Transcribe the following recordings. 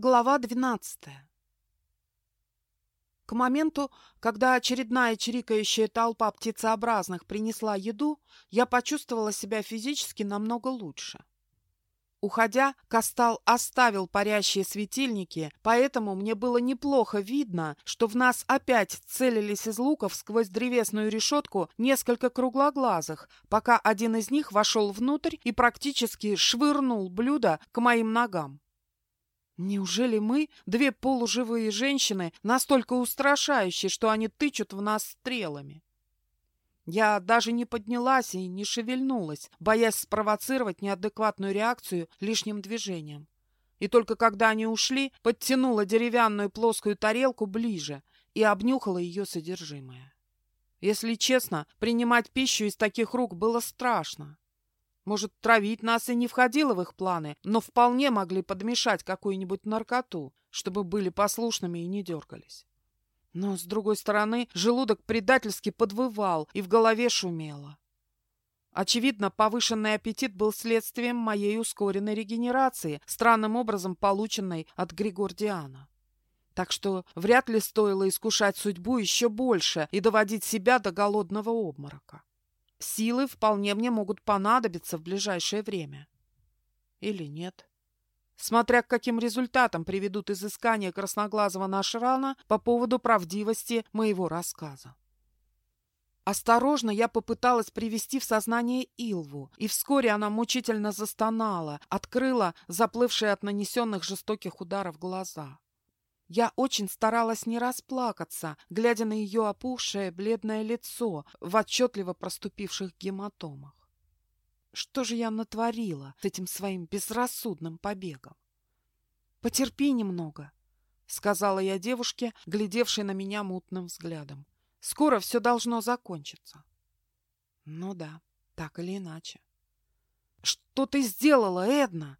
Глава двенадцатая К моменту, когда очередная чирикающая толпа птицеобразных принесла еду, я почувствовала себя физически намного лучше. Уходя, Кастал оставил парящие светильники, поэтому мне было неплохо видно, что в нас опять целились из луков сквозь древесную решетку несколько круглоглазых, пока один из них вошел внутрь и практически швырнул блюдо к моим ногам. Неужели мы, две полуживые женщины, настолько устрашающие, что они тычут в нас стрелами? Я даже не поднялась и не шевельнулась, боясь спровоцировать неадекватную реакцию лишним движением. И только когда они ушли, подтянула деревянную плоскую тарелку ближе и обнюхала ее содержимое. Если честно, принимать пищу из таких рук было страшно. Может, травить нас и не входило в их планы, но вполне могли подмешать какую-нибудь наркоту, чтобы были послушными и не дергались. Но, с другой стороны, желудок предательски подвывал и в голове шумело. Очевидно, повышенный аппетит был следствием моей ускоренной регенерации, странным образом полученной от Григордиана. Так что вряд ли стоило искушать судьбу еще больше и доводить себя до голодного обморока. Силы вполне мне могут понадобиться в ближайшее время. Или нет. Смотря к каким результатам приведут изыскания красноглазого Нашрана по поводу правдивости моего рассказа. Осторожно я попыталась привести в сознание Илву, и вскоре она мучительно застонала, открыла заплывшие от нанесенных жестоких ударов глаза. Я очень старалась не расплакаться, глядя на ее опухшее бледное лицо в отчетливо проступивших гематомах. Что же я натворила с этим своим безрассудным побегом? «Потерпи немного», — сказала я девушке, глядевшей на меня мутным взглядом. «Скоро все должно закончиться». «Ну да, так или иначе». «Что ты сделала, Эдна?»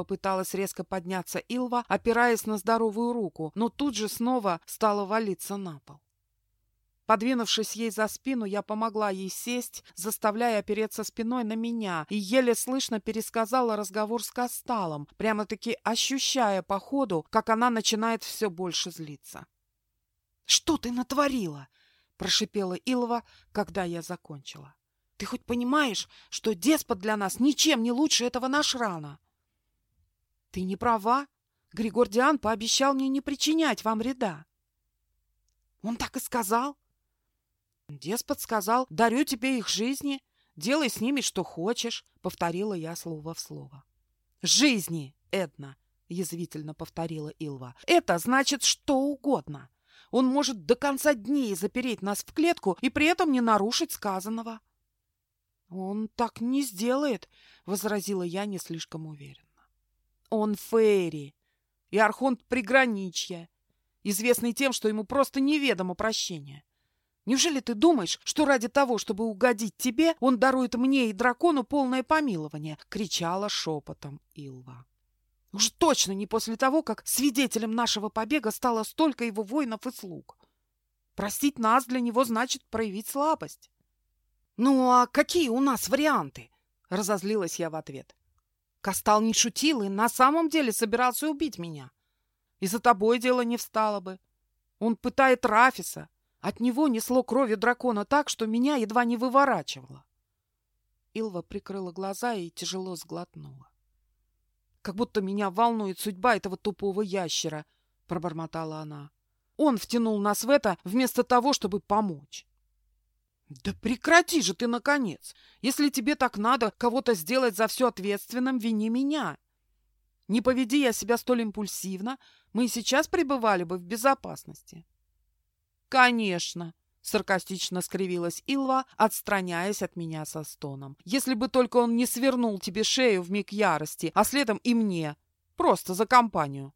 Попыталась резко подняться Илва, опираясь на здоровую руку, но тут же снова стала валиться на пол. Подвинувшись ей за спину, я помогла ей сесть, заставляя опереться спиной на меня, и еле слышно пересказала разговор с Касталом, прямо-таки ощущая по ходу, как она начинает все больше злиться. «Что ты натворила?» — прошипела Илова, когда я закончила. «Ты хоть понимаешь, что деспот для нас ничем не лучше этого нашрана?» Ты не права. Григордиан пообещал мне не причинять вам вреда. Он так и сказал. Деспот сказал, дарю тебе их жизни, делай с ними что хочешь, повторила я слово в слово. Жизни, Эдна, язвительно повторила Илва. Это значит что угодно. Он может до конца дней запереть нас в клетку и при этом не нарушить сказанного. Он так не сделает, возразила я не слишком уверенно. Он Фейри и Архонт Приграничья, известный тем, что ему просто неведомо прощение. Неужели ты думаешь, что ради того, чтобы угодить тебе, он дарует мне и дракону полное помилование?» — кричала шепотом Илва. «Уж точно не после того, как свидетелем нашего побега стало столько его воинов и слуг. Простить нас для него значит проявить слабость». «Ну а какие у нас варианты?» — разозлилась я в ответ. Кастал не шутил и на самом деле собирался убить меня. И за тобой дело не встало бы. Он пытает Рафиса. От него несло кровью дракона так, что меня едва не выворачивало. Илва прикрыла глаза и тяжело сглотнула. «Как будто меня волнует судьба этого тупого ящера», — пробормотала она. «Он втянул нас в это вместо того, чтобы помочь». Да прекрати же ты, наконец! Если тебе так надо кого-то сделать за все ответственным, вини меня. Не поведи я себя столь импульсивно, мы и сейчас пребывали бы в безопасности. Конечно, саркастично скривилась Илва, отстраняясь от меня со стоном. Если бы только он не свернул тебе шею в миг ярости, а следом и мне. Просто за компанию.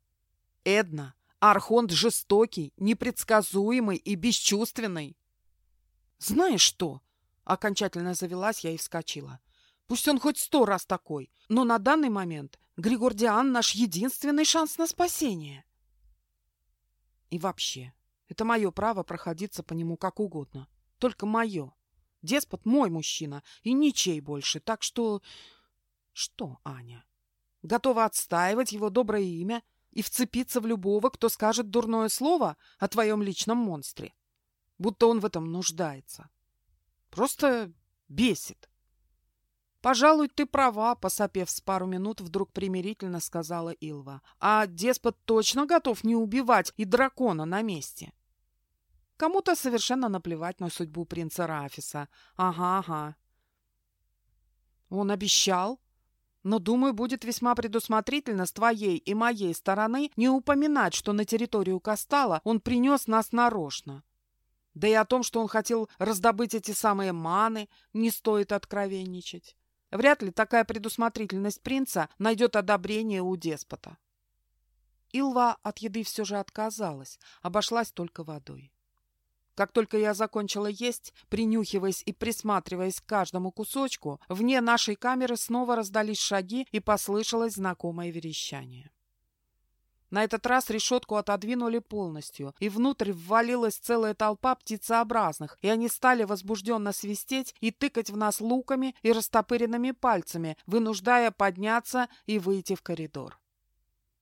Эдна, Архонт жестокий, непредсказуемый и бесчувственный. «Знаешь что?» Окончательно завелась я и вскочила. «Пусть он хоть сто раз такой, но на данный момент Григордиан наш единственный шанс на спасение». И вообще, это мое право проходиться по нему как угодно. Только мое. Деспот мой мужчина и ничей больше, так что... Что, Аня? Готова отстаивать его доброе имя, и вцепиться в любого, кто скажет дурное слово о твоем личном монстре. Будто он в этом нуждается. Просто бесит. «Пожалуй, ты права», — посопев с пару минут, вдруг примирительно сказала Илва. «А деспот точно готов не убивать и дракона на месте?» Кому-то совершенно наплевать на судьбу принца Рафиса. Ага, ага. Он обещал, но, думаю, будет весьма предусмотрительно с твоей и моей стороны не упоминать, что на территорию Кастала он принес нас нарочно. Да и о том, что он хотел раздобыть эти самые маны, не стоит откровенничать. Вряд ли такая предусмотрительность принца найдет одобрение у деспота. Илва от еды все же отказалась, обошлась только водой. Как только я закончила есть, принюхиваясь и присматриваясь к каждому кусочку, вне нашей камеры снова раздались шаги и послышалось знакомое верещание. На этот раз решетку отодвинули полностью, и внутрь ввалилась целая толпа птицеобразных, и они стали возбужденно свистеть и тыкать в нас луками и растопыренными пальцами, вынуждая подняться и выйти в коридор.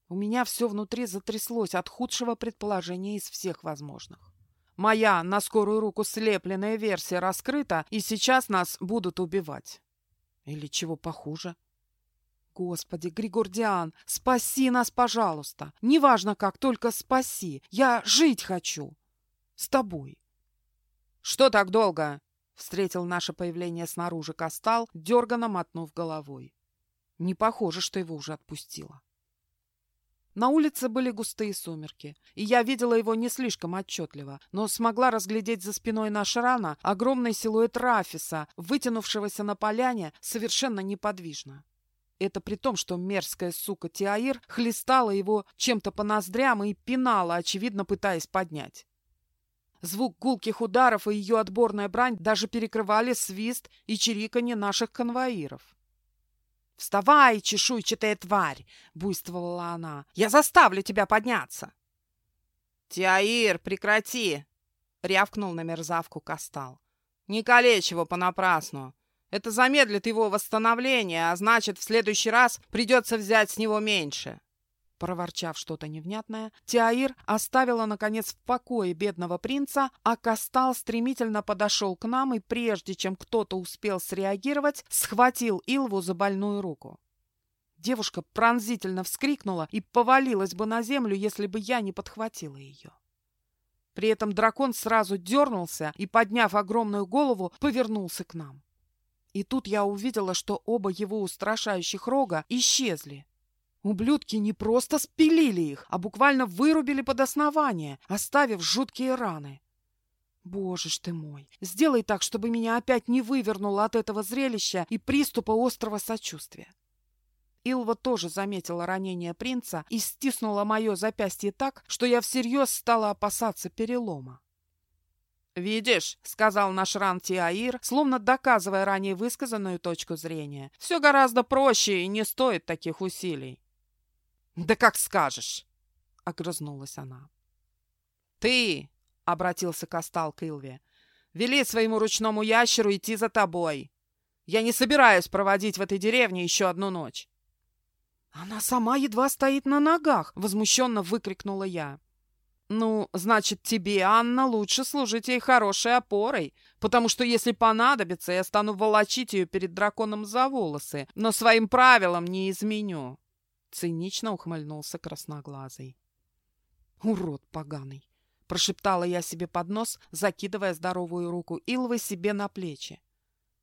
У меня все внутри затряслось от худшего предположения из всех возможных. Моя на скорую руку слепленная версия раскрыта, и сейчас нас будут убивать. Или чего похуже. Господи, Григордиан, спаси нас, пожалуйста. Неважно как, только спаси. Я жить хочу. С тобой. Что так долго? Встретил наше появление снаружи Кастал, дерганно мотнув головой. Не похоже, что его уже отпустило. На улице были густые сумерки, и я видела его не слишком отчетливо, но смогла разглядеть за спиной Нашрана огромный силуэт Рафиса, вытянувшегося на поляне совершенно неподвижно. Это при том, что мерзкая сука Тиаир хлестала его чем-то по ноздрям и пинала, очевидно, пытаясь поднять. Звук гулких ударов и ее отборная брань даже перекрывали свист и чириканье наших конвоиров. «Вставай, чешуйчатая тварь!» — буйствовала она. «Я заставлю тебя подняться!» «Тиаир, прекрати!» — рявкнул на мерзавку Кастал. «Не калечь его понапрасну. Это замедлит его восстановление, а значит, в следующий раз придется взять с него меньше. Проворчав что-то невнятное, Тиаир оставила, наконец, в покое бедного принца, а Кастал стремительно подошел к нам и, прежде чем кто-то успел среагировать, схватил Илву за больную руку. Девушка пронзительно вскрикнула и повалилась бы на землю, если бы я не подхватила ее. При этом дракон сразу дернулся и, подняв огромную голову, повернулся к нам. И тут я увидела, что оба его устрашающих рога исчезли. Ублюдки не просто спилили их, а буквально вырубили под основание, оставив жуткие раны. Боже ж ты мой, сделай так, чтобы меня опять не вывернуло от этого зрелища и приступа острого сочувствия. Илва тоже заметила ранение принца и стиснула мое запястье так, что я всерьез стала опасаться перелома. «Видишь», — сказал наш Ран-Тиаир, словно доказывая ранее высказанную точку зрения, «все гораздо проще и не стоит таких усилий». «Да как скажешь», — огрызнулась она. «Ты», — обратился Кастал к Илве, — «вели своему ручному ящеру идти за тобой. Я не собираюсь проводить в этой деревне еще одну ночь». «Она сама едва стоит на ногах!» — возмущенно выкрикнула я. «Ну, значит, тебе, Анна, лучше служить ей хорошей опорой, потому что если понадобится, я стану волочить ее перед драконом за волосы, но своим правилам не изменю». Цинично ухмыльнулся красноглазый. «Урод поганый!» — прошептала я себе под нос, закидывая здоровую руку Илвы себе на плечи.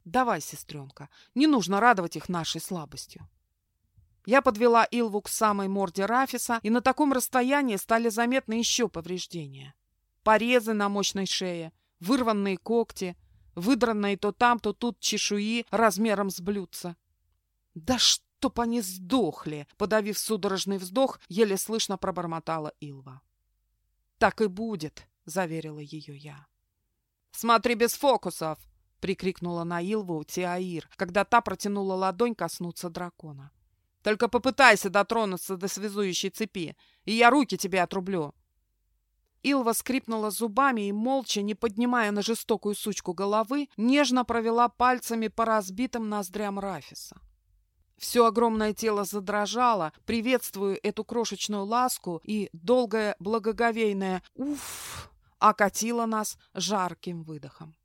«Давай, сестренка, не нужно радовать их нашей слабостью». Я подвела Илву к самой морде Рафиса, и на таком расстоянии стали заметны еще повреждения. Порезы на мощной шее, вырванные когти, выдранные то там, то тут чешуи размером с блюдца. «Да чтоб они сдохли!» — подавив судорожный вздох, еле слышно пробормотала Илва. «Так и будет», — заверила ее я. «Смотри без фокусов!» — прикрикнула на Илву Тиаир, когда та протянула ладонь коснуться дракона. Только попытайся дотронуться до связующей цепи, и я руки тебе отрублю. Илва скрипнула зубами и, молча, не поднимая на жестокую сучку головы, нежно провела пальцами по разбитым ноздрям Рафиса. Все огромное тело задрожало, приветствуя эту крошечную ласку, и долгое благоговейное «уф» окатило нас жарким выдохом.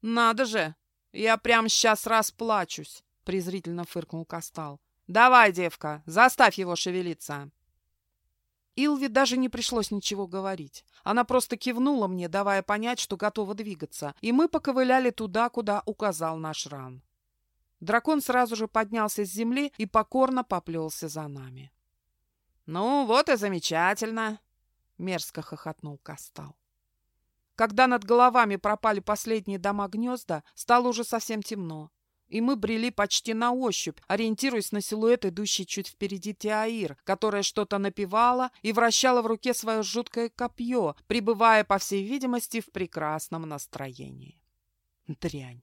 «Надо же! Я прям сейчас расплачусь!» — презрительно фыркнул Кастал. «Давай, девка, заставь его шевелиться!» Илви даже не пришлось ничего говорить. Она просто кивнула мне, давая понять, что готова двигаться, и мы поковыляли туда, куда указал наш ран. Дракон сразу же поднялся с земли и покорно поплелся за нами. «Ну, вот и замечательно!» — мерзко хохотнул Кастал. Когда над головами пропали последние дома-гнезда, стало уже совсем темно и мы брели почти на ощупь, ориентируясь на силуэт, идущий чуть впереди Теаир, которая что-то напевала и вращала в руке свое жуткое копье, пребывая, по всей видимости, в прекрасном настроении. Дрянь.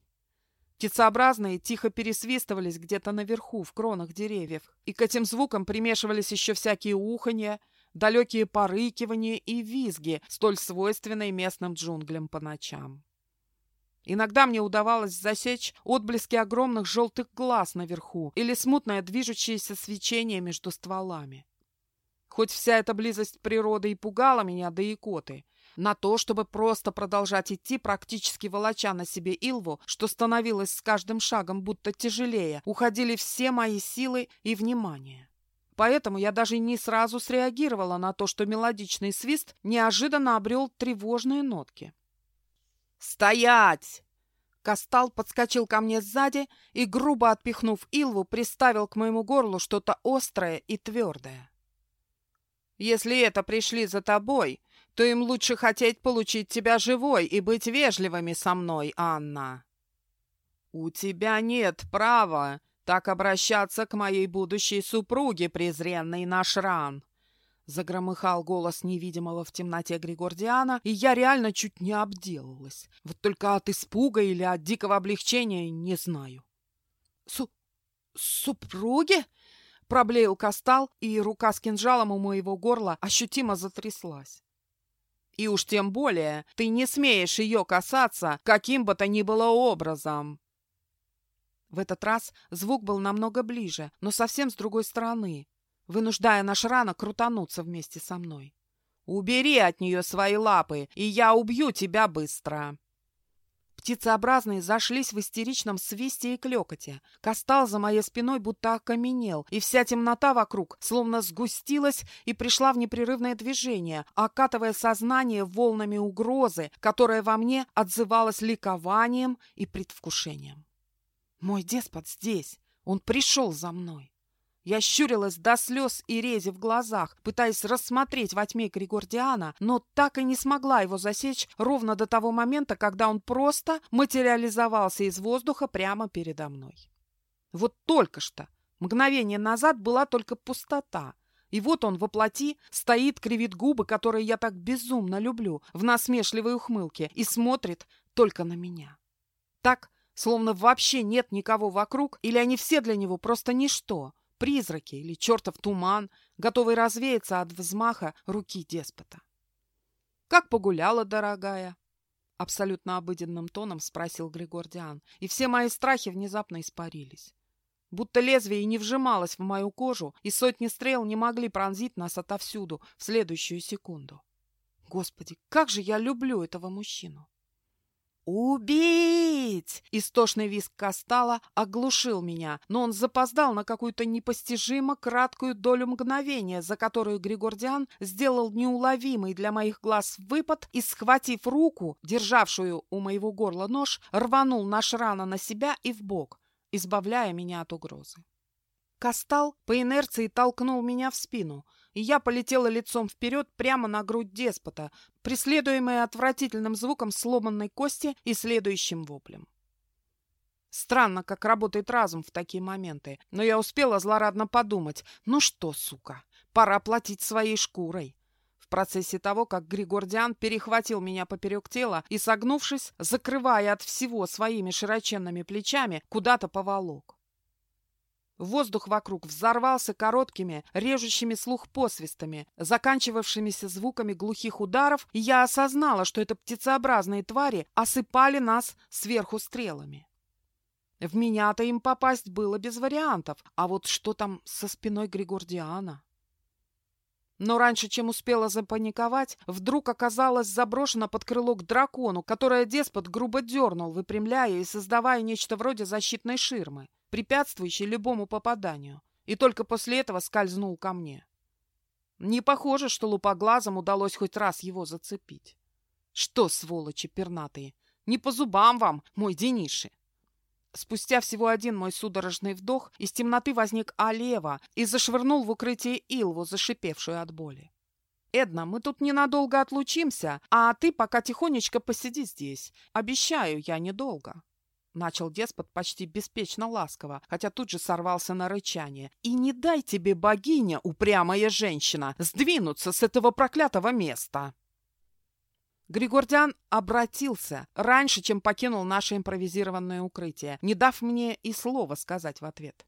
Птицеобразные тихо пересвистывались где-то наверху, в кронах деревьев, и к этим звукам примешивались еще всякие уханья, далекие порыкивания и визги, столь свойственные местным джунглям по ночам. Иногда мне удавалось засечь отблески огромных желтых глаз наверху или смутное движущееся свечение между стволами. Хоть вся эта близость природы и пугала меня до икоты, на то, чтобы просто продолжать идти, практически волоча на себе Илву, что становилось с каждым шагом будто тяжелее, уходили все мои силы и внимание. Поэтому я даже не сразу среагировала на то, что мелодичный свист неожиданно обрел тревожные нотки. «Стоять!» Кастал подскочил ко мне сзади и, грубо отпихнув Илву, приставил к моему горлу что-то острое и твердое. «Если это пришли за тобой, то им лучше хотеть получить тебя живой и быть вежливыми со мной, Анна». «У тебя нет права так обращаться к моей будущей супруге, презренный наш ран», Загромыхал голос невидимого в темноте Григордиана, и я реально чуть не обделалась. Вот только от испуга или от дикого облегчения не знаю. Су... супруги? Проблеял Кастал, и рука с кинжалом у моего горла ощутимо затряслась. И уж тем более ты не смеешь ее касаться каким бы то ни было образом. В этот раз звук был намного ближе, но совсем с другой стороны, вынуждая наш рано крутануться вместе со мной. «Убери от нее свои лапы, и я убью тебя быстро!» Птицеобразные зашлись в истеричном свисте и клекоте. Кастал за моей спиной будто окаменел, и вся темнота вокруг словно сгустилась и пришла в непрерывное движение, окатывая сознание волнами угрозы, которая во мне отзывалась ликованием и предвкушением. «Мой деспот здесь! Он пришел за мной!» Я щурилась до слез и рези в глазах, пытаясь рассмотреть во тьме Григордиана, но так и не смогла его засечь ровно до того момента, когда он просто материализовался из воздуха прямо передо мной. Вот только что, мгновение назад была только пустота, и вот он воплоти стоит, кривит губы, которые я так безумно люблю, в насмешливой ухмылке, и смотрит только на меня. Так, словно вообще нет никого вокруг, или они все для него просто ничто, призраки или чертов туман, готовый развеяться от взмаха руки деспота. «Как погуляла, дорогая?» Абсолютно обыденным тоном спросил Григордиан, и все мои страхи внезапно испарились. Будто лезвие не вжималось в мою кожу, и сотни стрел не могли пронзить нас отовсюду в следующую секунду. Господи, как же я люблю этого мужчину! «Убить!» Истошный визг Кастала оглушил меня, но он запоздал на какую-то непостижимо краткую долю мгновения, за которую Григордиан сделал неуловимый для моих глаз выпад и, схватив руку, державшую у моего горла нож, рванул наш рана на себя и в бок, избавляя меня от угрозы. Кастал по инерции толкнул меня в спину — и я полетела лицом вперед прямо на грудь деспота, преследуемая отвратительным звуком сломанной кости и следующим воплем. Странно, как работает разум в такие моменты, но я успела злорадно подумать, ну что, сука, пора платить своей шкурой. В процессе того, как Григордиан перехватил меня поперек тела и, согнувшись, закрывая от всего своими широченными плечами, куда-то поволок. Воздух вокруг взорвался короткими, режущими слух посвистами, заканчивавшимися звуками глухих ударов, и я осознала, что это птицеобразные твари осыпали нас сверху стрелами. В меня-то им попасть было без вариантов, а вот что там со спиной Григордиана? Но раньше, чем успела запаниковать, вдруг оказалась заброшена под крыло к дракону, которое деспот грубо дернул, выпрямляя и создавая нечто вроде защитной ширмы, препятствующей любому попаданию, и только после этого скользнул ко мне. Не похоже, что лупоглазом удалось хоть раз его зацепить. Что, сволочи пернатые, не по зубам вам, мой Дениши! Спустя всего один мой судорожный вдох, из темноты возник Алева и зашвырнул в укрытие Илву, зашипевшую от боли. «Эдна, мы тут ненадолго отлучимся, а ты пока тихонечко посиди здесь. Обещаю, я недолго». Начал деспот почти беспечно ласково, хотя тут же сорвался на рычание. «И не дай тебе, богиня, упрямая женщина, сдвинуться с этого проклятого места!» Григордян обратился раньше, чем покинул наше импровизированное укрытие, не дав мне и слова сказать в ответ.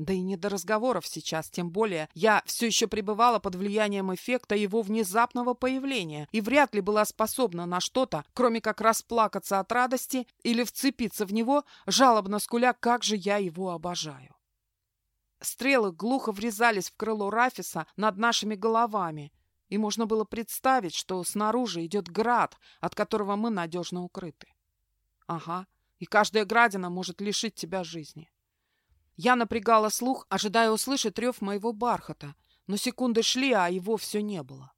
Да и не до разговоров сейчас, тем более я все еще пребывала под влиянием эффекта его внезапного появления и вряд ли была способна на что-то, кроме как расплакаться от радости или вцепиться в него, жалобно скуля, как же я его обожаю. Стрелы глухо врезались в крыло Рафиса над нашими головами, и можно было представить, что снаружи идет град, от которого мы надежно укрыты. Ага, и каждая градина может лишить тебя жизни. Я напрягала слух, ожидая услышать рев моего бархата, но секунды шли, а его все не было.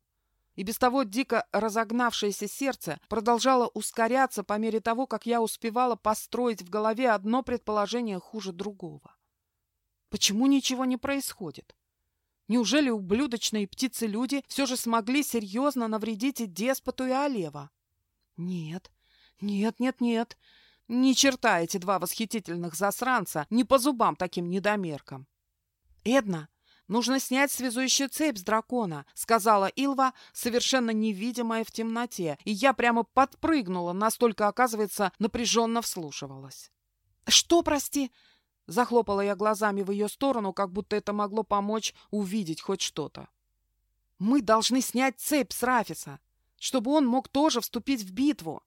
И без того дико разогнавшееся сердце продолжало ускоряться по мере того, как я успевала построить в голове одно предположение хуже другого. Почему ничего не происходит? Неужели ублюдочные птицы-люди все же смогли серьезно навредить и деспоту, и Олева? Нет, нет, нет, нет. Ни черта эти два восхитительных засранца не по зубам таким недомеркам. Эдна, нужно снять связующую цепь с дракона, сказала Илва, совершенно невидимая в темноте, и я прямо подпрыгнула, настолько, оказывается, напряженно вслушивалась. Что, прости? Захлопала я глазами в ее сторону, как будто это могло помочь увидеть хоть что-то. «Мы должны снять цепь с Рафиса, чтобы он мог тоже вступить в битву!»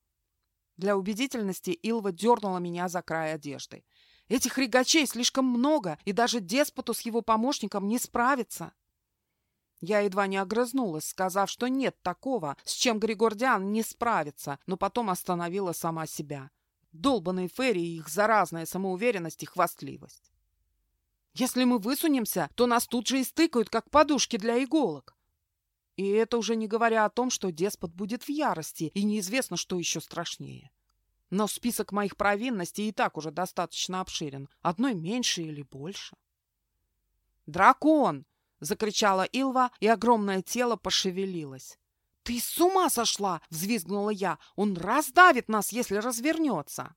Для убедительности Илва дернула меня за край одежды. «Этих ригачей слишком много, и даже деспоту с его помощником не справится!» Я едва не огрызнулась, сказав, что нет такого, с чем Григордиан не справится, но потом остановила сама себя. Долбаные Ферри и их заразная самоуверенность и хвастливость. Если мы высунемся, то нас тут же истыкают, как подушки для иголок. И это уже не говоря о том, что деспот будет в ярости, и неизвестно, что еще страшнее. Но список моих провинностей и так уже достаточно обширен. Одной меньше или больше. «Дракон!» — закричала Илва, и огромное тело пошевелилось. «Ты с ума сошла!» — взвизгнула я. «Он раздавит нас, если развернется!»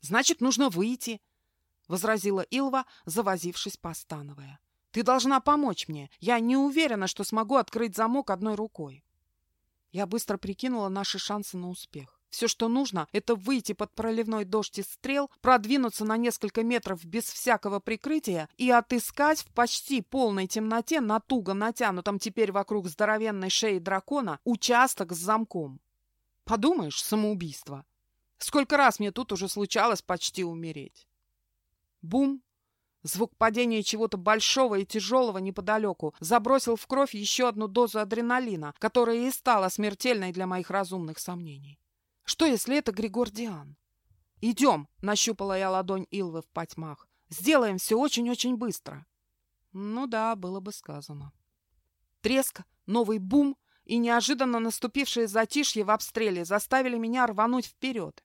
«Значит, нужно выйти!» — возразила Илва, завозившись, постановая. «Ты должна помочь мне. Я не уверена, что смогу открыть замок одной рукой». Я быстро прикинула наши шансы на успех. Все, что нужно, это выйти под проливной дождь из стрел, продвинуться на несколько метров без всякого прикрытия и отыскать в почти полной темноте на туго натянутом теперь вокруг здоровенной шеи дракона участок с замком. Подумаешь, самоубийство. Сколько раз мне тут уже случалось почти умереть. Бум! Звук падения чего-то большого и тяжелого неподалеку забросил в кровь еще одну дозу адреналина, которая и стала смертельной для моих разумных сомнений. Что, если это Григордиан? «Идем!» — нащупала я ладонь Илвы в потьмах. «Сделаем все очень-очень быстро!» Ну да, было бы сказано. Треск, новый бум и неожиданно наступившее затишье в обстреле заставили меня рвануть вперед.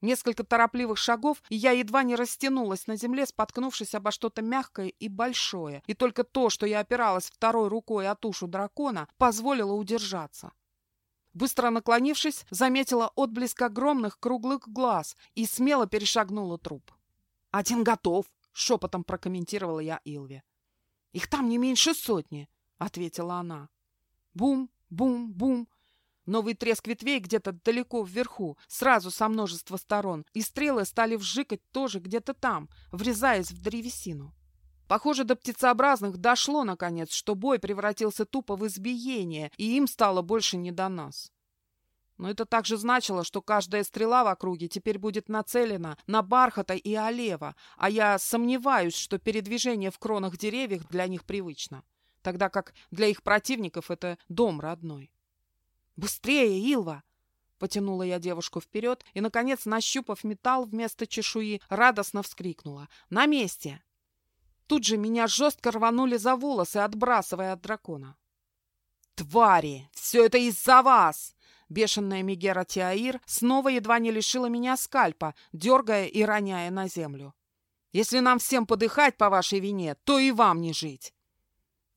Несколько торопливых шагов, и я едва не растянулась на земле, споткнувшись обо что-то мягкое и большое, и только то, что я опиралась второй рукой о тушу дракона, позволило удержаться. Быстро наклонившись, заметила отблеск огромных круглых глаз и смело перешагнула труп. «Один готов!» — шепотом прокомментировала я Илве. «Их там не меньше сотни!» — ответила она. Бум, бум, бум. Новый треск ветвей где-то далеко вверху, сразу со множества сторон, и стрелы стали вжикать тоже где-то там, врезаясь в древесину. Похоже, до птицеобразных дошло, наконец, что бой превратился тупо в избиение, и им стало больше не до нас. Но это также значило, что каждая стрела в округе теперь будет нацелена на Бархата и Олева, а я сомневаюсь, что передвижение в кронах деревьев для них привычно, тогда как для их противников это дом родной. «Быстрее, Илва!» Потянула я девушку вперед и, наконец, нащупав металл вместо чешуи, радостно вскрикнула. «На месте!» Тут же меня жестко рванули за волосы, отбрасывая от дракона. «Твари! Все это из-за вас!» Бешеная Мегера Тиаир снова едва не лишила меня скальпа, дергая и роняя на землю. «Если нам всем подыхать по вашей вине, то и вам не жить!»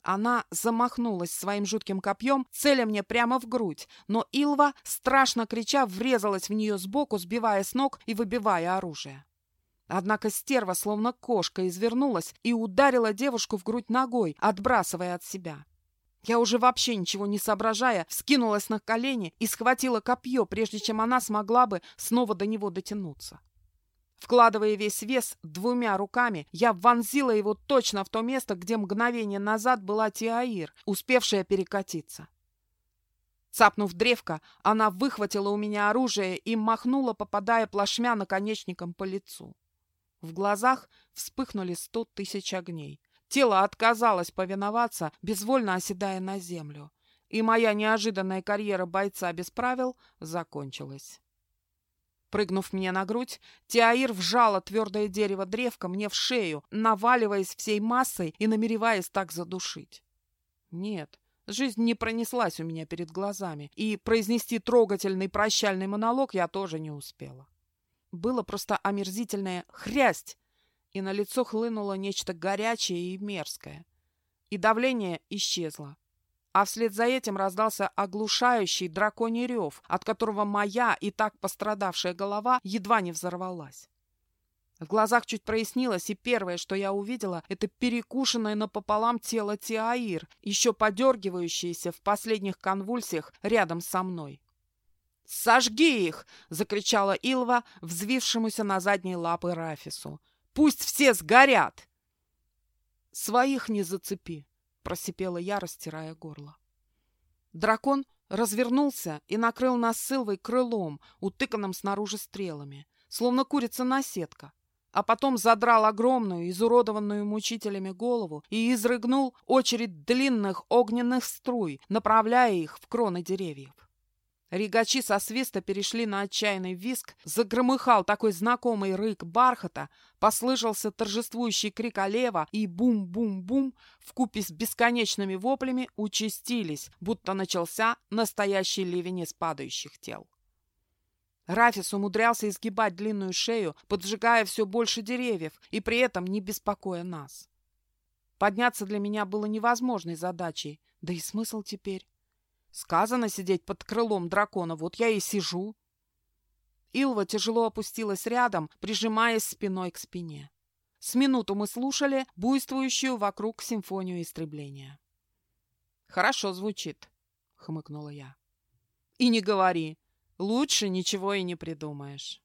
Она замахнулась своим жутким копьем, целя мне прямо в грудь, но Илва, страшно крича, врезалась в нее сбоку, сбивая с ног и выбивая оружие. Однако стерва, словно кошка, извернулась и ударила девушку в грудь ногой, отбрасывая от себя. Я уже вообще ничего не соображая, вскинулась на колени и схватила копье, прежде чем она смогла бы снова до него дотянуться. Вкладывая весь вес двумя руками, я вонзила его точно в то место, где мгновение назад была Тиаир, успевшая перекатиться. Цапнув древко, она выхватила у меня оружие и махнула, попадая плашмя наконечником по лицу. В глазах вспыхнули сто тысяч огней. Тело отказалось повиноваться, безвольно оседая на землю. И моя неожиданная карьера бойца без правил закончилась. Прыгнув мне на грудь, Тиаир вжала твердое дерево древко мне в шею, наваливаясь всей массой и намереваясь так задушить. Нет, жизнь не пронеслась у меня перед глазами, и произнести трогательный прощальный монолог я тоже не успела. Было просто омерзительное «хрясть», и на лицо хлынуло нечто горячее и мерзкое. И давление исчезло а вслед за этим раздался оглушающий драконий рев, от которого моя и так пострадавшая голова едва не взорвалась. В глазах чуть прояснилось, и первое, что я увидела, это перекушенное напополам тело Тиаир, еще подергивающееся в последних конвульсиях рядом со мной. «Сожги их!» — закричала Илва, взвившемуся на задние лапы Рафису. «Пусть все сгорят!» «Своих не зацепи!» — просипела я, растирая горло. Дракон развернулся и накрыл нас сылвой крылом, утыканным снаружи стрелами, словно курица-наседка, а потом задрал огромную, изуродованную мучителями голову и изрыгнул очередь длинных огненных струй, направляя их в кроны деревьев. Ригачи со свиста перешли на отчаянный виск, загромыхал такой знакомый рык бархата, послышался торжествующий крик Олева и бум-бум-бум вкупе с бесконечными воплями участились, будто начался настоящий ливень из падающих тел. Рафис умудрялся изгибать длинную шею, поджигая все больше деревьев и при этом не беспокоя нас. Подняться для меня было невозможной задачей, да и смысл теперь. Сказано сидеть под крылом дракона, вот я и сижу. Илва тяжело опустилась рядом, прижимаясь спиной к спине. С минуту мы слушали буйствующую вокруг симфонию истребления. «Хорошо звучит», — хмыкнула я. «И не говори, лучше ничего и не придумаешь».